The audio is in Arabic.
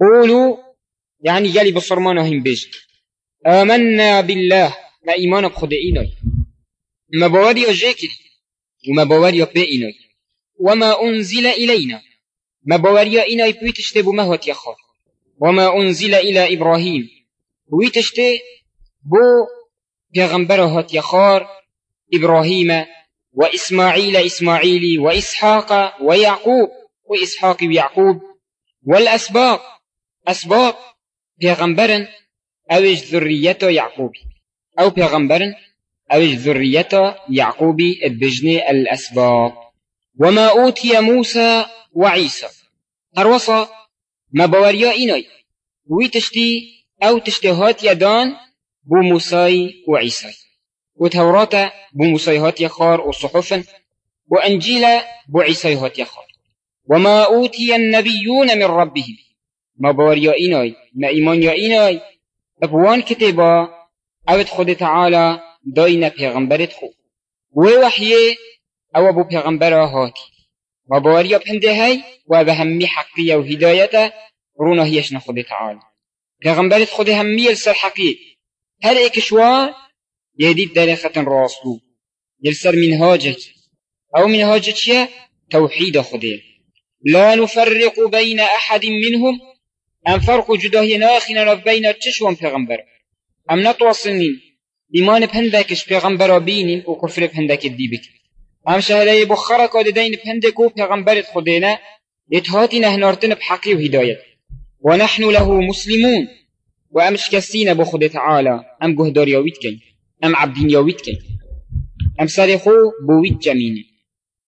قولوا يعني جالي بصرمانه هم بيج آمنا بالله ما إيمان بخد إيناي. ما بواري جاكري وما بواري بإيناي وما أنزل إلينا ما بواري إيناي بيتشتبو مهوت يخار وما أنزل إلى إبراهيم ويتشتي بو پیغمبر هات يخار إبراهيم وإسماعيل إسماعيل وإسحاق ويعقوب وإسحاق ويعقوب والأسباط. أسباط پیغمبرن أوج ذرية يعقوب أو پیغمبرن أوج ذرية يعقوب البجن الأسباط وما أوتي موسى وعيسى هروصا ما بوريا إيناي ويتشتي أو تشتهات يدان بو وعيسى وتوراة بو هات يخار وصحفا وأنجيل بو عيسى هات يخار وما أوتي النبيون من ربهم. ما بوريا إيناي ما إيمان يا إيناي أبوان كتابا أود خود تعالى داينا پیغمبرت خو. ووحيه أو أبو پیغمبر هاتي ما بوريا بهنده هاي وبهمي حقية وهدايته رونا هيش خود تعالى. پیغمبرت خود همي السر حقية هل اكشوا يهديد دارخة راسلو يلسر منهاجك أو منهاجك توحيد خده لا نفرق بين أحد منهم أم فرق جداه ناخنا بين تشوان پیغمبر. أم نتواصلين إيمان بهندكش پیغمبر بينين وكفر بهندك الديبك أم شهده بخرك وددين بهندك وپیغمبرت خدينا اتهاتي نهنارتن بحقي وهداية ونحن له مسلمون. وأمش كسينا بخد تعالى أم جهدار يويت كي أم عبدين يويت كي أم سارخو بويت جميني